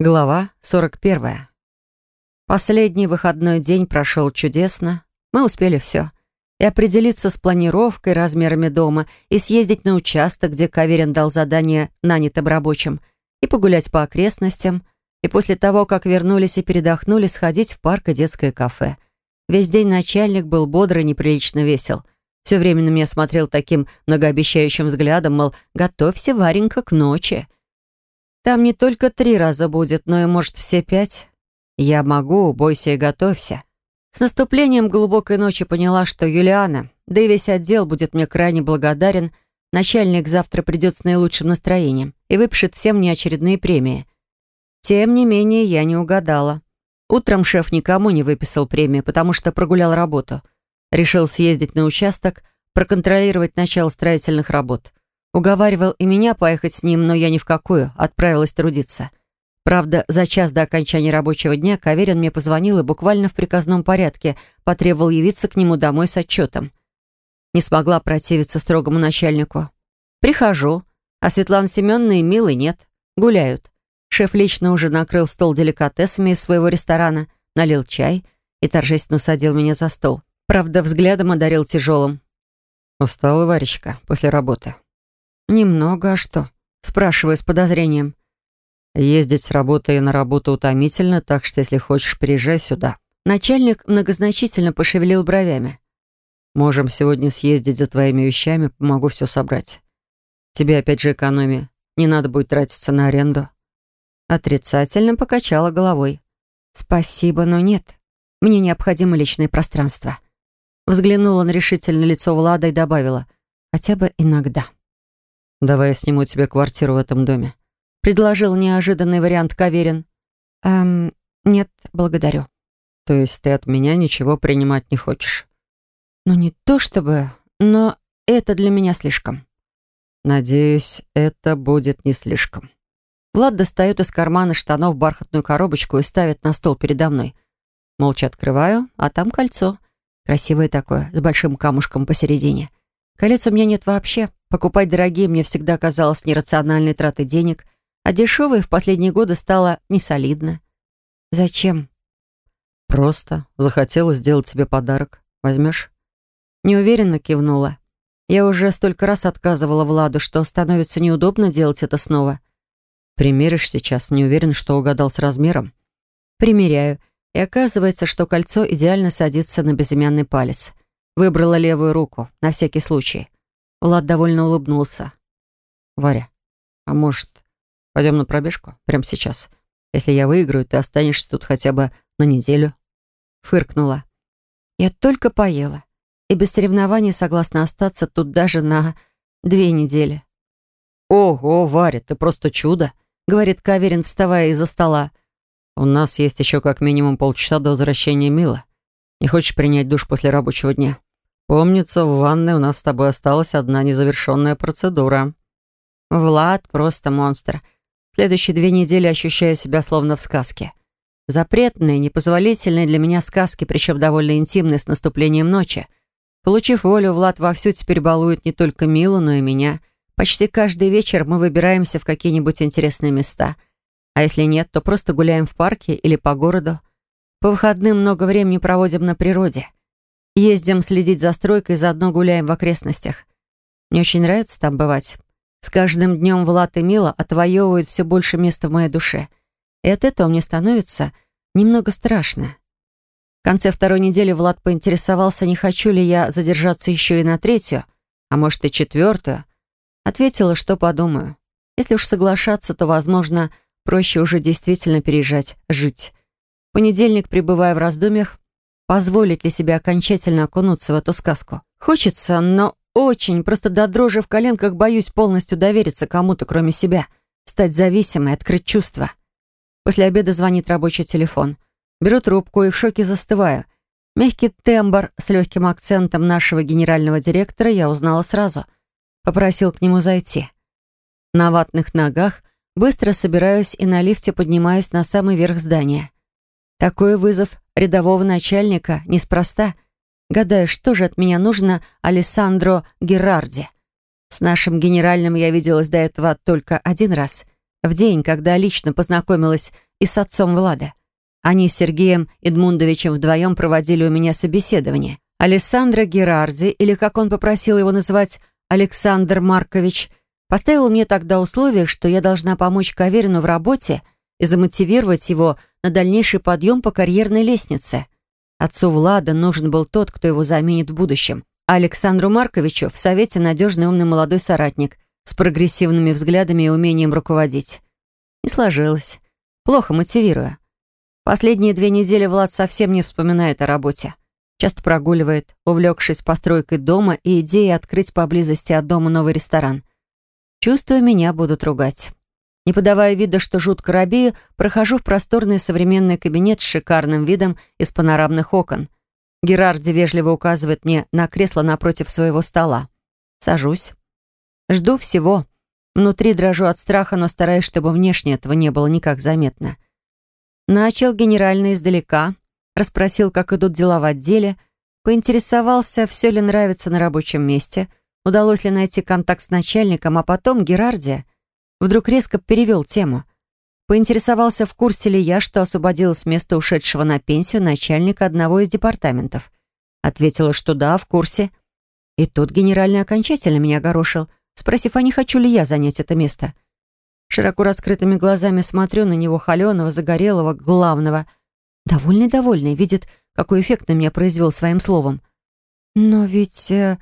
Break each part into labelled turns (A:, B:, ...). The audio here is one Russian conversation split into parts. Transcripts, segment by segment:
A: Глава 41. Последний выходной день прошел чудесно. Мы успели все. И определиться с планировкой, размерами дома, и съездить на участок, где Каверин дал задание нанятым рабочим, и погулять по окрестностям, и после того, как вернулись и передохнули, сходить в парк и детское кафе. Весь день начальник был бодр и неприлично весел. Все время на меня смотрел таким многообещающим взглядом, мол, готовься, Варенька, к ночи. Там не только три раза будет, но и, может, все пять. Я могу, бойся и готовься. С наступлением глубокой ночи поняла, что Юлиана, да и весь отдел будет мне крайне благодарен. Начальник завтра придет с наилучшим настроением и выпишет всем неочередные премии. Тем не менее, я не угадала. Утром шеф никому не выписал премию, потому что прогулял работу. Решил съездить на участок, проконтролировать начало строительных работ. Уговаривал и меня поехать с ним, но я ни в какую, отправилась трудиться. Правда, за час до окончания рабочего дня Каверин мне позвонил и буквально в приказном порядке потребовал явиться к нему домой с отчетом. Не смогла противиться строгому начальнику. Прихожу, а Светланы Семеновны и Милы нет. Гуляют. Шеф лично уже накрыл стол деликатесами из своего ресторана, налил чай и торжественно садил меня за стол. Правда, взглядом одарил тяжелым. «Устала, Варечка, после работы?» «Немного, а что?» Спрашиваю с подозрением. «Ездить с работы и на работу утомительно, так что, если хочешь, приезжай сюда». Начальник многозначительно пошевелил бровями. «Можем сегодня съездить за твоими вещами, помогу все собрать. Тебе опять же экономия. Не надо будет тратиться на аренду». Отрицательно покачала головой. «Спасибо, но нет. Мне необходимо личное пространство». Взглянула на решительное лицо Влада и добавила. «Хотя бы иногда». «Давай я сниму тебе квартиру в этом доме», — предложил неожиданный вариант Каверин. «Эм, нет, благодарю». «То есть ты от меня ничего принимать не хочешь?» «Ну, не то чтобы, но это для меня слишком». «Надеюсь, это будет не слишком». Влад достает из кармана штанов бархатную коробочку и ставит на стол передо мной. Молча открываю, а там кольцо. Красивое такое, с большим камушком посередине. Колец у меня нет вообще. Покупать дорогие мне всегда казалось нерациональной тратой денег, а дешевые в последние годы стало несолидно. Зачем? Просто захотела сделать тебе подарок. Возьмешь? Неуверенно кивнула. Я уже столько раз отказывала Владу, что становится неудобно делать это снова. Примеришь сейчас, не уверен, что угадал с размером. Примеряю, и оказывается, что кольцо идеально садится на безымянный палец. Выбрала левую руку, на всякий случай. Влад довольно улыбнулся. «Варя, а может, пойдем на пробежку? Прямо сейчас. Если я выиграю, ты останешься тут хотя бы на неделю». Фыркнула. «Я только поела. И без соревнований согласна остаться тут даже на две недели». «Ого, Варя, ты просто чудо!» — говорит Каверин, вставая из-за стола. «У нас есть еще как минимум полчаса до возвращения Мила. Не хочешь принять душ после рабочего дня?» Помнится, в ванной у нас с тобой осталась одна незавершенная процедура. Влад просто монстр. Следующие две недели ощущаю себя словно в сказке. Запретные, непозволительные для меня сказки, причем довольно интимные с наступлением ночи. Получив волю, Влад вовсю теперь балует не только Милу, но и меня. Почти каждый вечер мы выбираемся в какие-нибудь интересные места. А если нет, то просто гуляем в парке или по городу. По выходным много времени проводим на природе. Ездим следить за стройкой, заодно гуляем в окрестностях. Мне очень нравится там бывать. С каждым днем Влад и Мила отвоевывают все больше места в моей душе. И от этого мне становится немного страшно. В конце второй недели Влад поинтересовался, не хочу ли я задержаться еще и на третью, а может и четвертую. Ответила, что подумаю. Если уж соглашаться, то, возможно, проще уже действительно переезжать, жить. В понедельник, пребывая в раздумьях, позволить ли себе окончательно окунуться в эту сказку. Хочется, но очень, просто до дрожи в коленках боюсь полностью довериться кому-то, кроме себя, стать зависимой, открыть чувства. После обеда звонит рабочий телефон. Беру трубку и в шоке застываю. Мягкий тембр с легким акцентом нашего генерального директора я узнала сразу. Попросил к нему зайти. На ватных ногах быстро собираюсь и на лифте поднимаюсь на самый верх здания. Такой вызов рядового начальника неспроста. Гадаю, что же от меня нужно Алессандро Герарди. С нашим генеральным я виделась до этого только один раз. В день, когда лично познакомилась и с отцом Влада. Они с Сергеем Эдмундовичем вдвоем проводили у меня собеседование. Александра Герарди, или как он попросил его называть, Александр Маркович, поставил мне тогда условие, что я должна помочь Каверину в работе и замотивировать его на дальнейший подъем по карьерной лестнице. Отцу Влада нужен был тот, кто его заменит в будущем. А Александру Марковичу в Совете надежный умный молодой соратник с прогрессивными взглядами и умением руководить. Не сложилось. Плохо мотивируя. Последние две недели Влад совсем не вспоминает о работе. Часто прогуливает, увлекшись постройкой дома и идеей открыть поблизости от дома новый ресторан. Чувствую, меня будут ругать. Не подавая вида, что жутко робею, прохожу в просторный современный кабинет с шикарным видом из панорамных окон. Герарди вежливо указывает мне на кресло напротив своего стола. Сажусь. Жду всего. Внутри дрожу от страха, но стараюсь, чтобы внешне этого не было никак заметно. Начал генерально издалека, расспросил, как идут дела в отделе, поинтересовался, все ли нравится на рабочем месте, удалось ли найти контакт с начальником, а потом Герардия вдруг резко перевел тему. Поинтересовался, в курсе ли я, что освободилась место ушедшего на пенсию начальника одного из департаментов. Ответила, что да, в курсе. И тут генеральный окончательно меня огорошил, спросив, а не хочу ли я занять это место. Широко раскрытыми глазами смотрю на него холеного, загорелого, главного. Довольный-довольный, видит, какой эффект на меня произвел своим словом. Но ведь э,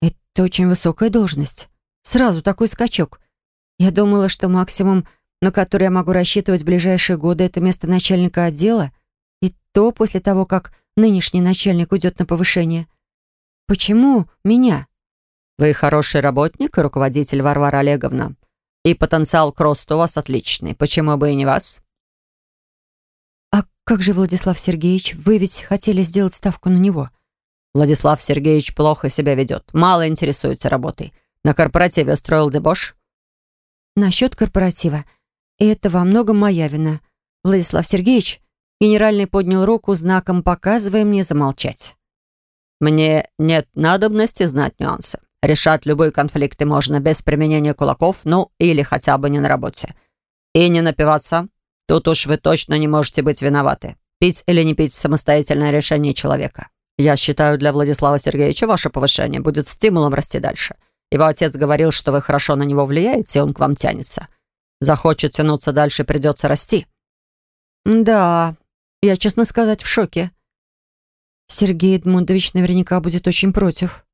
A: это очень высокая должность. Сразу такой скачок. Я думала, что максимум, на который я могу рассчитывать в ближайшие годы, это место начальника отдела. И то после того, как нынешний начальник уйдет на повышение. Почему меня?
B: Вы хороший работник и руководитель, Варвара Олеговна. И потенциал к росту у вас отличный. Почему бы и не вас?
A: А как же Владислав Сергеевич? Вы ведь хотели сделать ставку на него.
B: Владислав Сергеевич плохо себя ведет. Мало интересуется работой. На корпоративе устроил дебош.
A: Насчет корпоратива. Это во многом моя вина. Владислав Сергеевич, генеральный поднял руку знаком, показывая мне замолчать.
B: Мне нет надобности знать нюансы. Решать любые конфликты можно без применения кулаков, ну или хотя бы не на работе. И не напиваться. Тут уж вы точно не можете быть виноваты. Пить или не пить – самостоятельное решение человека. Я считаю, для Владислава Сергеевича ваше повышение будет стимулом расти дальше. Его отец говорил, что вы хорошо на него влияете, и он к вам тянется. Захочет тянуться дальше, придется расти.
A: Да, я, честно сказать, в шоке. Сергей Эдмундович наверняка будет очень против.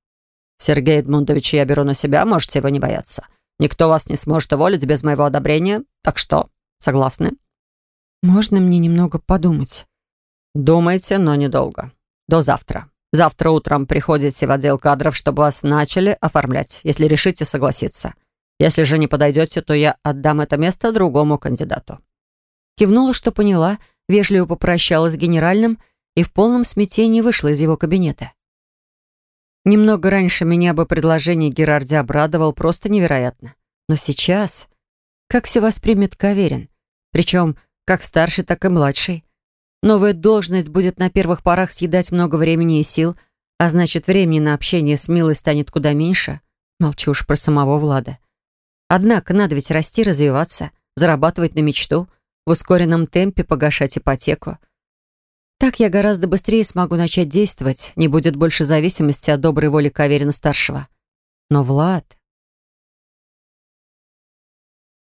B: Сергей Эдмундович я беру на себя, можете его не бояться. Никто вас не сможет уволить без моего одобрения. Так что, согласны?
A: Можно мне немного подумать?
B: Думайте, но недолго. До завтра. Завтра утром приходите в отдел кадров, чтобы вас начали оформлять, если решите согласиться. Если же не подойдете, то я отдам это место другому кандидату».
A: Кивнула, что поняла, вежливо попрощалась с генеральным и в полном смятении вышла из его кабинета. Немного раньше меня бы предложение Герарди обрадовал просто невероятно. Но сейчас... Как все воспримет Каверин? Причем как старший, так и младший. Новая должность будет на первых порах съедать много времени и сил, а значит, времени на общение с Милой станет куда меньше. Молчу уж про самого Влада. Однако надо ведь расти, развиваться, зарабатывать на мечту, в ускоренном темпе погашать ипотеку. Так я гораздо быстрее смогу начать действовать, не будет больше зависимости от доброй воли Каверина-старшего. Но Влад...